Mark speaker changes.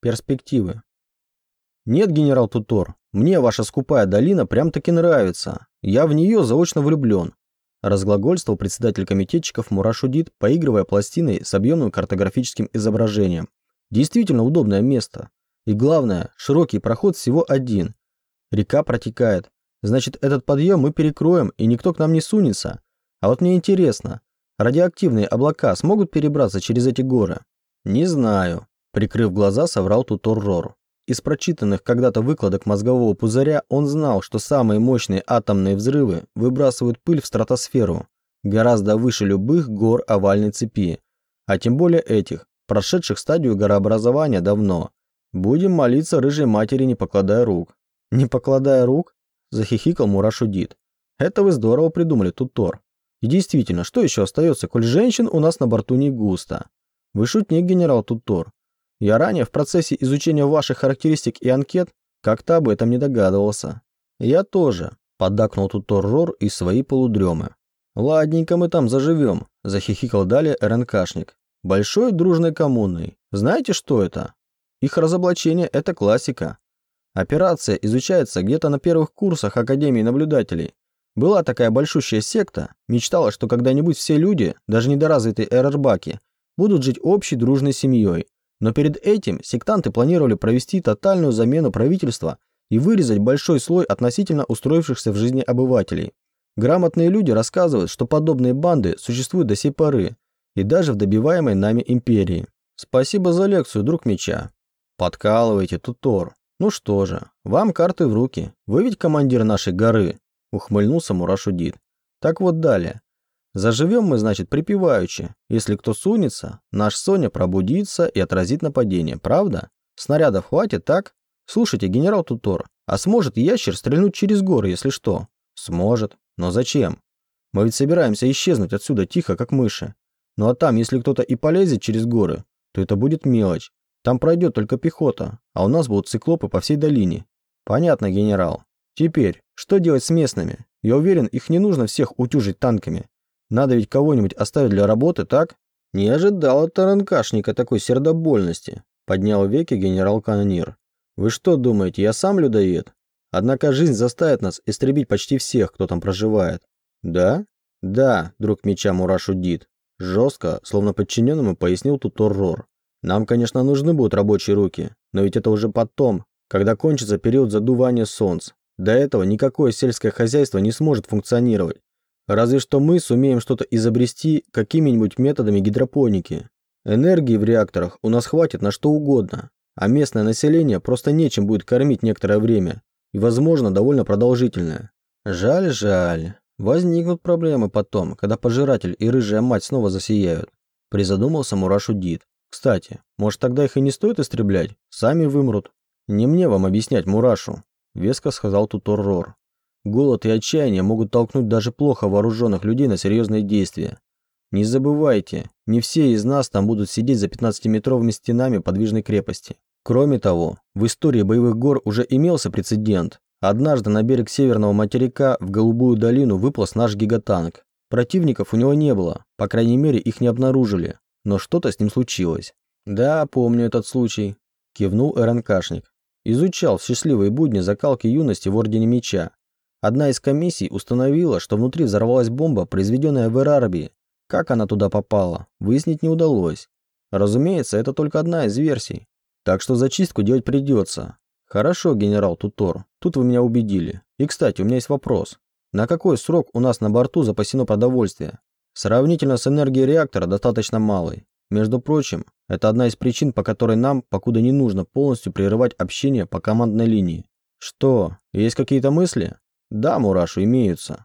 Speaker 1: Перспективы. Нет, генерал Тутор, мне ваша скупая долина прям-таки нравится. Я в нее заочно влюблен. Разглагольствовал председатель комитетчиков Мурашудит, поигрывая пластиной с объемным картографическим изображением. Действительно удобное место. И главное, широкий проход всего один. Река протекает. Значит, этот подъем мы перекроем, и никто к нам не сунется. А вот мне интересно, радиоактивные облака смогут перебраться через эти горы? Не знаю. Прикрыв глаза, соврал Тутор Рор. Из прочитанных когда-то выкладок мозгового пузыря он знал, что самые мощные атомные взрывы выбрасывают пыль в стратосферу, гораздо выше любых гор овальной цепи, а тем более этих, прошедших стадию горообразования давно. Будем молиться рыжей матери, не покладая рук. Не покладая рук? Захихикал Мурашудит. Это вы здорово придумали, Тутор. И действительно, что еще остается, коль женщин у нас на борту не густо? Вы шутник, генерал Тутор. Я ранее в процессе изучения ваших характеристик и анкет как-то об этом не догадывался. Я тоже, поддакнул Тутор Рор из своей полудремы. Ладненько мы там заживем, захихикал далее РНКшник. Большой дружной коммуной. Знаете, что это? Их разоблачение – это классика. Операция изучается где-то на первых курсах Академии наблюдателей. Была такая большущая секта, мечтала, что когда-нибудь все люди, даже недоразвитые эрербаки, будут жить общей дружной семьей. Но перед этим сектанты планировали провести тотальную замену правительства и вырезать большой слой относительно устроившихся в жизни обывателей. Грамотные люди рассказывают, что подобные банды существуют до сей поры, и даже в добиваемой нами империи. Спасибо за лекцию, друг меча. Подкалывайте, Тутор. Ну что же, вам карты в руки. Вы ведь командир нашей горы, ухмыльнулся Мурашудит. Так вот далее. Заживем мы, значит, припеваючи. Если кто сунется, наш Соня пробудится и отразит нападение, правда? Снарядов хватит, так? Слушайте, генерал Тутор, а сможет ящер стрельнуть через горы, если что? Сможет. Но зачем? Мы ведь собираемся исчезнуть отсюда тихо, как мыши. Ну а там, если кто-то и полезет через горы, то это будет мелочь. Там пройдет только пехота, а у нас будут циклопы по всей долине. Понятно, генерал. Теперь, что делать с местными? Я уверен, их не нужно всех утюжить танками. Надо ведь кого-нибудь оставить для работы, так? Не ожидал от РНКшника такой сердобольности, поднял веки генерал-канонир. Вы что думаете, я сам людоед? Однако жизнь заставит нас истребить почти всех, кто там проживает. Да? Да, друг меча Мурашудит. Жестко, словно подчиненному, пояснил Тутор Рор. Нам, конечно, нужны будут рабочие руки, но ведь это уже потом, когда кончится период задувания солнц. До этого никакое сельское хозяйство не сможет функционировать. Разве что мы сумеем что-то изобрести какими-нибудь методами гидропоники. Энергии в реакторах у нас хватит на что угодно, а местное население просто нечем будет кормить некоторое время, и, возможно, довольно продолжительное. Жаль, жаль. Возникнут проблемы потом, когда пожиратель и рыжая мать снова засияют. Призадумался Мурашу Дид. Кстати, может тогда их и не стоит истреблять? Сами вымрут. Не мне вам объяснять Мурашу, веско сказал Тутор Рор. Голод и отчаяние могут толкнуть даже плохо вооруженных людей на серьезные действия. Не забывайте, не все из нас там будут сидеть за 15-метровыми стенами подвижной крепости. Кроме того, в истории боевых гор уже имелся прецедент, Однажды на берег северного материка в Голубую долину выполз наш гигатанк. Противников у него не было, по крайней мере их не обнаружили, но что-то с ним случилось. Да, помню этот случай, кивнул РНКшник. Изучал в счастливые будни закалки юности в Ордене Меча. Одна из комиссий установила, что внутри взорвалась бомба, произведенная в Эрарбии. Как она туда попала, выяснить не удалось. Разумеется, это только одна из версий. Так что зачистку делать придется. Хорошо, генерал Тутор, тут вы меня убедили. И, кстати, у меня есть вопрос. На какой срок у нас на борту запасено продовольствие? Сравнительно с энергией реактора достаточно малой. Между прочим, это одна из причин, по которой нам, покуда не нужно полностью прерывать общение по командной линии. Что, есть какие-то мысли? Да, Мурашу, имеются.